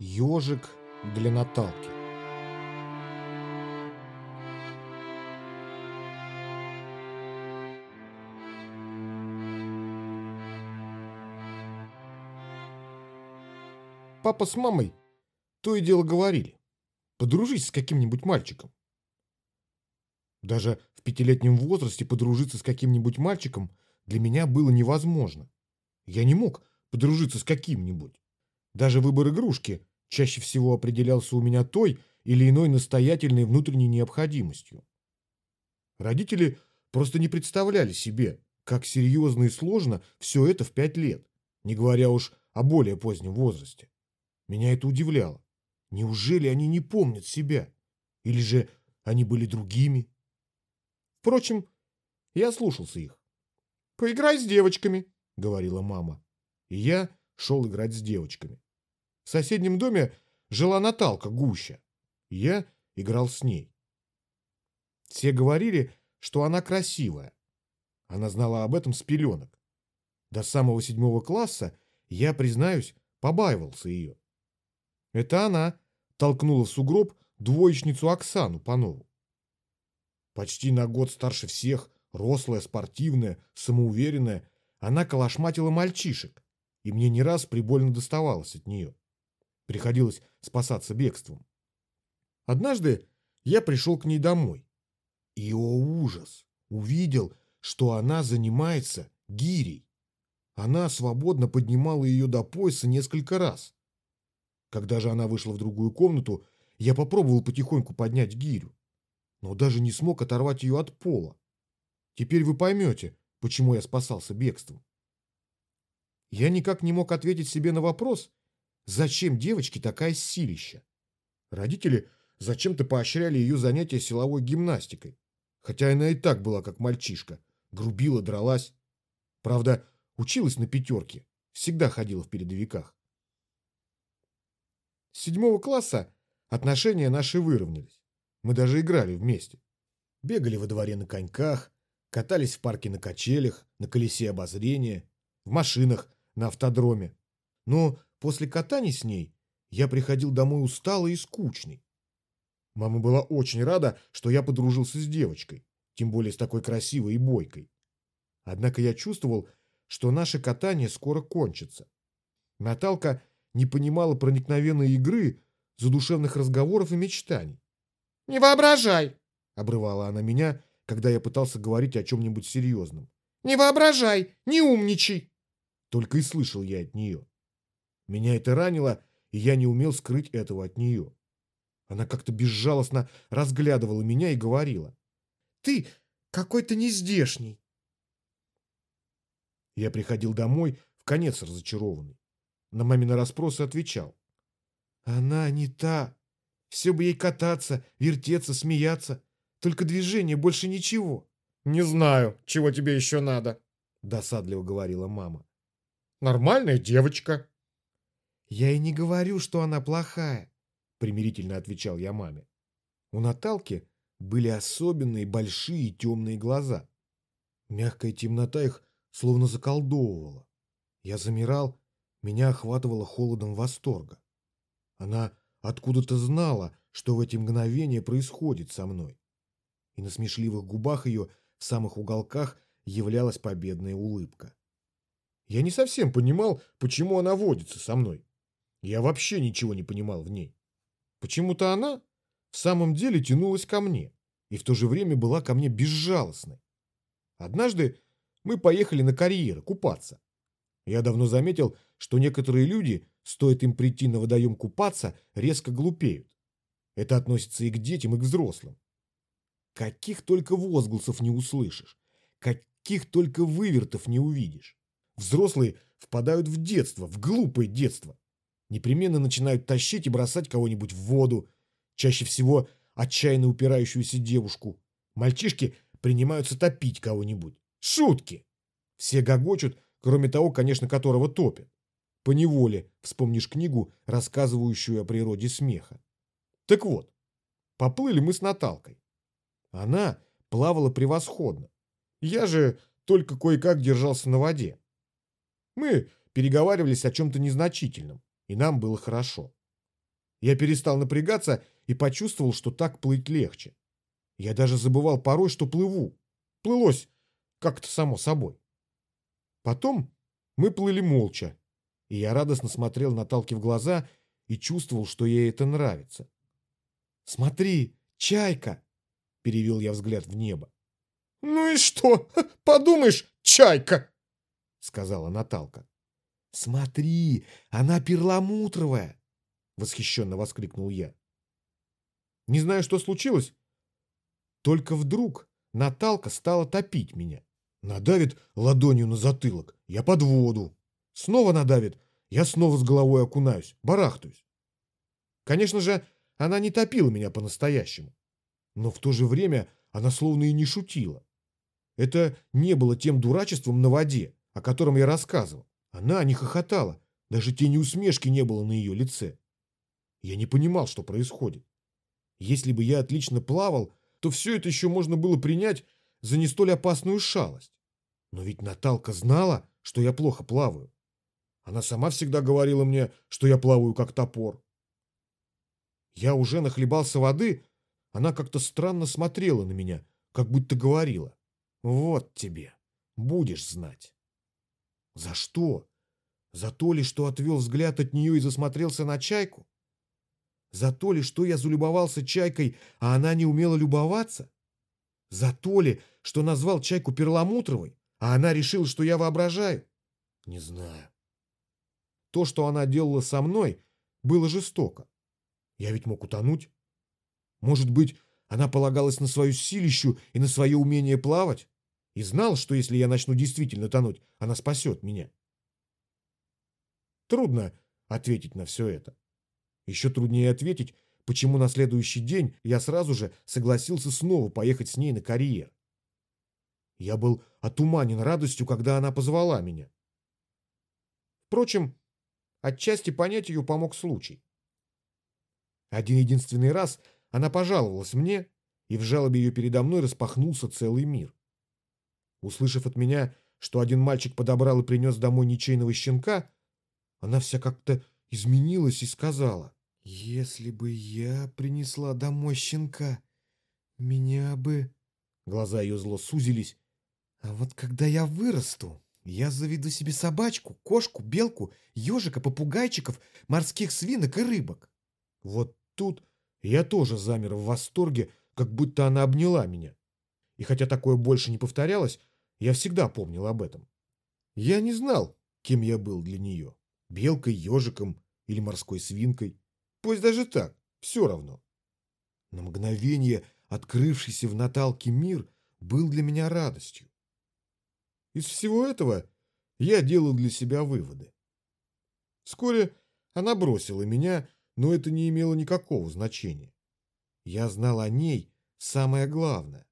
Ежик для Наталки. Папа с мамой то и дело говорили. Подружись с каким-нибудь мальчиком. Даже в пятилетнем возрасте подружиться с каким-нибудь мальчиком для меня было невозможно. Я не мог подружиться с каким-нибудь. Даже выбор игрушки чаще всего определялся у меня той или иной настоятельной внутренней необходимостью. Родители просто не представляли себе, как серьезно и сложно все это в пять лет, не говоря уж о более позднем возрасте. Меня это удивляло. Неужели они не помнят себя? Или же они были другими? Впрочем, я слушался их. «Поиграй с девочками», — говорила мама. И я шел играть с девочками. В соседнем доме жила Наталка Гуща. Я играл с ней. Все говорили, что она красивая. Она знала об этом с пеленок. До самого седьмого класса я, признаюсь, побаивался ее. Это она толкнула в сугроб двоечницу Оксану Панову. Почти на год старше всех, рослая, спортивная, самоуверенная, она калашматила мальчишек, и мне не раз прибольно доставалось от нее. Приходилось спасаться бегством. Однажды я пришел к ней домой. И, о ужас, увидел, что она занимается гирей. Она свободно поднимала ее до пояса несколько раз. Когда же она вышла в другую комнату, я попробовал потихоньку поднять гирю, но даже не смог оторвать ее от пола. Теперь вы поймете, почему я спасался бегством. Я никак не мог ответить себе на вопрос, Зачем девочке такая силища? Родители зачем-то поощряли ее занятия силовой гимнастикой. Хотя она и так была как мальчишка. Грубила, дралась. Правда, училась на пятерке. Всегда ходила в передовиках. С седьмого класса отношения наши выровнялись. Мы даже играли вместе. Бегали во дворе на коньках, катались в парке на качелях, на колесе обозрения, в машинах, на автодроме. Но После катания с ней я приходил домой усталый и скучный. Мама была очень рада, что я подружился с девочкой, тем более с такой красивой и бойкой. Однако я чувствовал, что наше катание скоро кончится. Наталка не понимала проникновенной игры, задушевных разговоров и мечтаний. «Не воображай!» — обрывала она меня, когда я пытался говорить о чем-нибудь серьезном. «Не воображай! Не умничай!» Только и слышал я от нее. Меня это ранило, и я не умел скрыть этого от нее. Она как-то безжалостно разглядывала меня и говорила. «Ты какой-то нездешний». Я приходил домой в конец разочарованный. На мамины расспросы отвечал. «Она не та. Все бы ей кататься, вертеться, смеяться. Только движение, больше ничего». «Не знаю, чего тебе еще надо», — досадливо говорила мама. «Нормальная девочка». «Я и не говорю, что она плохая», — примирительно отвечал я маме. У Наталки были особенные большие темные глаза. Мягкая темнота их словно заколдовывала. Я замирал, меня охватывало холодом восторга. Она откуда-то знала, что в эти мгновения происходит со мной. И на смешливых губах ее в самых уголках являлась победная улыбка. Я не совсем понимал, почему она водится со мной. Я вообще ничего не понимал в ней. Почему-то она в самом деле тянулась ко мне и в то же время была ко мне безжалостной. Однажды мы поехали на карьеры купаться. Я давно заметил, что некоторые люди, стоит им прийти на водоем купаться, резко глупеют. Это относится и к детям, и к взрослым. Каких только возгласов не услышишь, каких только вывертов не увидишь. Взрослые впадают в детство, в глупое детство непременно начинают тащить и бросать кого-нибудь в воду, чаще всего отчаянно упирающуюся девушку. Мальчишки принимаются топить кого-нибудь. Шутки! Все гогочут, кроме того, конечно, которого топят. По неволе вспомнишь книгу, рассказывающую о природе смеха. Так вот, поплыли мы с Наталкой. Она плавала превосходно. Я же только кое-как держался на воде. Мы переговаривались о чем-то незначительном и нам было хорошо. Я перестал напрягаться и почувствовал, что так плыть легче. Я даже забывал порой, что плыву. Плылось как-то само собой. Потом мы плыли молча, и я радостно смотрел на Талки в глаза и чувствовал, что ей это нравится. «Смотри, чайка!» — перевел я взгляд в небо. «Ну и что? Подумаешь, чайка!» — сказала Наталка. «Смотри, она перламутровая!» — восхищенно воскликнул я. Не знаю, что случилось, только вдруг Наталка стала топить меня. Надавит ладонью на затылок, я под воду. Снова надавит, я снова с головой окунаюсь, барахтаюсь. Конечно же, она не топила меня по-настоящему. Но в то же время она словно и не шутила. Это не было тем дурачеством на воде, о котором я рассказывал. Она не хохотала, даже тени усмешки не было на ее лице. Я не понимал, что происходит. Если бы я отлично плавал, то все это еще можно было принять за не столь опасную шалость. Но ведь Наталка знала, что я плохо плаваю. Она сама всегда говорила мне, что я плаваю как топор. Я уже нахлебался воды, она как-то странно смотрела на меня, как будто говорила. Вот тебе, будешь знать. За что? За то ли, что отвел взгляд от нее и засмотрелся на чайку? За то ли, что я залюбовался чайкой, а она не умела любоваться? За то ли, что назвал чайку перламутровой, а она решила, что я воображаю? Не знаю. То, что она делала со мной, было жестоко. Я ведь мог утонуть. Может быть, она полагалась на свою силищу и на свое умение плавать? И знал, что если я начну действительно тонуть, она спасет меня. Трудно ответить на все это. Еще труднее ответить, почему на следующий день я сразу же согласился снова поехать с ней на карьер. Я был отуманен радостью, когда она позвала меня. Впрочем, отчасти понять ее помог случай. Один единственный раз она пожаловалась мне, и в жалобе ее передо мной распахнулся целый мир. Услышав от меня, что один мальчик подобрал и принес домой ничейного щенка, она вся как-то изменилась и сказала, «Если бы я принесла домой щенка, меня бы...» Глаза ее зло сузились. «А вот когда я вырасту, я заведу себе собачку, кошку, белку, ежика, попугайчиков, морских свинок и рыбок». Вот тут я тоже замер в восторге, как будто она обняла меня. И хотя такое больше не повторялось, я всегда помнил об этом. Я не знал, кем я был для нее – белкой, ежиком или морской свинкой. Пусть даже так, все равно. На мгновение открывшийся в Наталке мир был для меня радостью. Из всего этого я делал для себя выводы. Вскоре она бросила меня, но это не имело никакого значения. Я знал о ней самое главное.